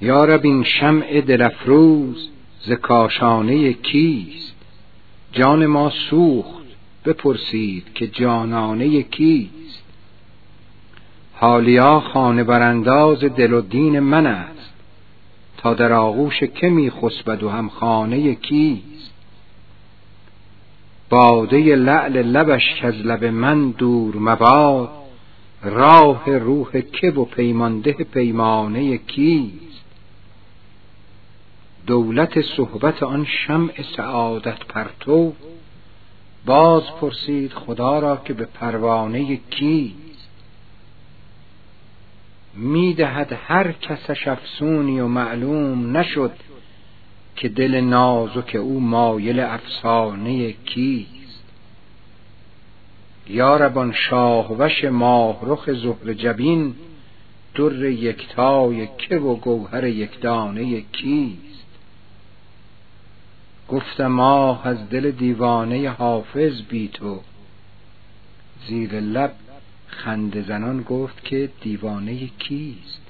یارب این شمع دلفروز ز کاشانه کیست؟ جان ما سوخت بپرسید که جانانه کیست؟ حالیا خانه برانداز دل و دین من است تا در آغوش که می خسبد و هم خانه کیست؟ باده لعل لبش کز لب من دور مباد راه روح که و پیمانده پیمانه کیست؟ دولت صحبت آن شمع سعادت پرتو. باز پرسید خدا را که به پروانه کیست؟ می‌دهد هر کسش افسونی و معلوم نشد که دل نازک او مایل افسانه کیست. یارب آن شاهوش ماهرخ زهره جبین در یکتای که و گوهر یکدانه کیست؟ گفتم آه از دل دیوانه حافظ بی تو. زیر لب خنده زنان گفت که دیوانه کیست؟